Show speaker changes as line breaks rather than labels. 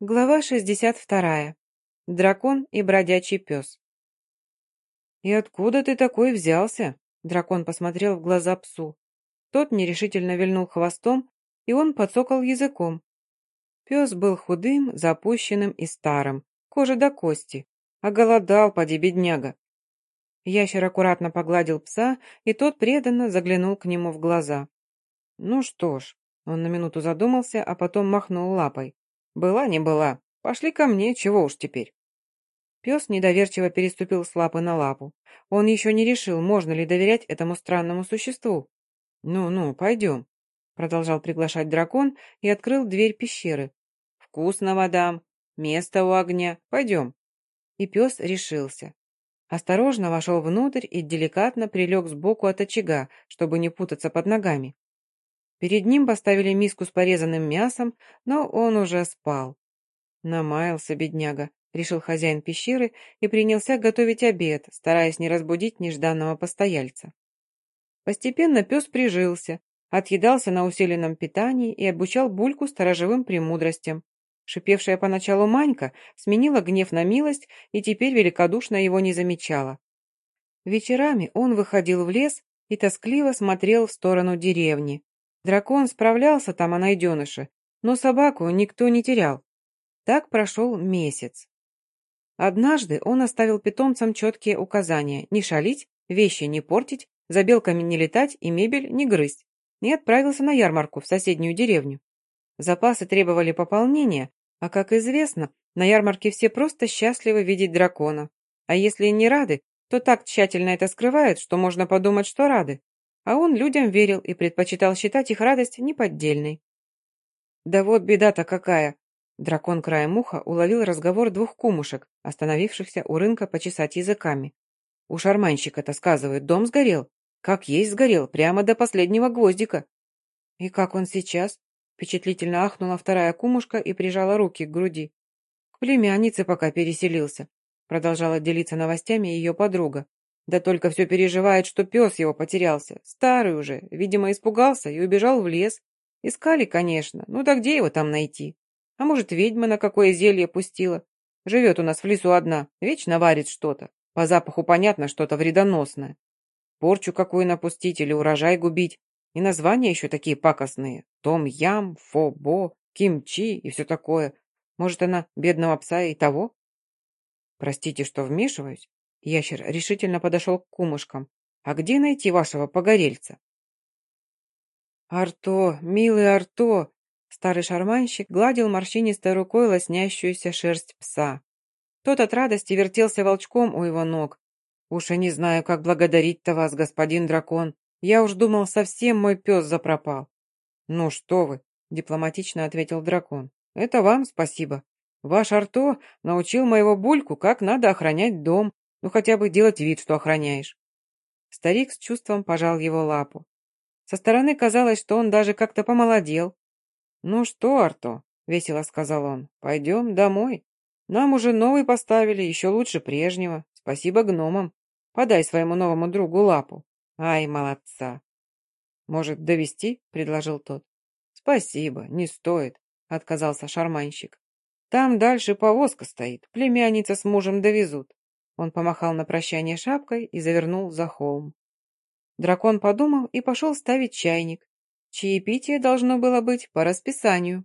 Глава 62. Дракон и бродячий пес. «И откуда ты такой взялся?» Дракон посмотрел в глаза псу. Тот нерешительно вильнул хвостом, и он подсокал языком. Пес был худым, запущенным и старым, кожа до кости. Оголодал, поди, бедняга. Ящер аккуратно погладил пса, и тот преданно заглянул к нему в глаза. «Ну что ж», он на минуту задумался, а потом махнул лапой. «Была не была. Пошли ко мне, чего уж теперь». Пес недоверчиво переступил с лапы на лапу. Он еще не решил, можно ли доверять этому странному существу. «Ну-ну, пойдем», — продолжал приглашать дракон и открыл дверь пещеры. «Вкусно, мадам. Место у огня. Пойдем». И пес решился. Осторожно вошел внутрь и деликатно прилег сбоку от очага, чтобы не путаться под ногами. Перед ним поставили миску с порезанным мясом, но он уже спал. Намаялся бедняга, решил хозяин пещеры и принялся готовить обед, стараясь не разбудить нежданного постояльца. Постепенно пес прижился, отъедался на усиленном питании и обучал Бульку сторожевым премудростям. Шипевшая поначалу Манька сменила гнев на милость и теперь великодушно его не замечала. Вечерами он выходил в лес и тоскливо смотрел в сторону деревни, Дракон справлялся там о найденыше, но собаку никто не терял. Так прошел месяц. Однажды он оставил питомцам четкие указания не шалить, вещи не портить, за белками не летать и мебель не грызть, и отправился на ярмарку в соседнюю деревню. Запасы требовали пополнения, а, как известно, на ярмарке все просто счастливы видеть дракона. А если не рады, то так тщательно это скрывают, что можно подумать, что рады а он людям верил и предпочитал считать их радость неподдельной. «Да вот беда-то какая!» Дракон краем уха уловил разговор двух кумушек, остановившихся у рынка почесать языками. У шарманщика-то, сказывают, дом сгорел. Как есть сгорел, прямо до последнего гвоздика. И как он сейчас? Впечатлительно ахнула вторая кумушка и прижала руки к груди. К племяннице пока переселился. Продолжала делиться новостями ее подруга. Да только все переживает, что пес его потерялся. Старый уже. Видимо, испугался и убежал в лес. Искали, конечно. Ну да где его там найти? А может, ведьма на какое зелье пустила? Живет у нас в лесу одна. Вечно варит что-то. По запаху понятно, что-то вредоносное. Порчу какую напустить или урожай губить. И названия еще такие пакостные. Том-ям, фо-бо, кимчи и все такое. Может, она бедного пса и того? Простите, что вмешиваюсь, Ящер решительно подошел к кумушкам. «А где найти вашего погорельца?» «Арто, милый Арто!» Старый шарманщик гладил морщинистой рукой лоснящуюся шерсть пса. Тот от радости вертелся волчком у его ног. «Уж и не знаю, как благодарить-то вас, господин дракон. Я уж думал, совсем мой пес запропал». «Ну что вы!» — дипломатично ответил дракон. «Это вам спасибо. Ваш Арто научил моего Бульку, как надо охранять дом, ну, хотя бы делать вид, что охраняешь. Старик с чувством пожал его лапу. Со стороны казалось, что он даже как-то помолодел. «Ну что, Арто?» — весело сказал он. «Пойдем домой. Нам уже новый поставили, еще лучше прежнего. Спасибо гномам. Подай своему новому другу лапу. Ай, молодца!» «Может, довести? предложил тот. «Спасибо, не стоит», — отказался шарманщик. «Там дальше повозка стоит, племянница с мужем довезут. Он помахал на прощание шапкой и завернул за холм. Дракон подумал и пошел ставить чайник. Чаепитие должно было быть по расписанию.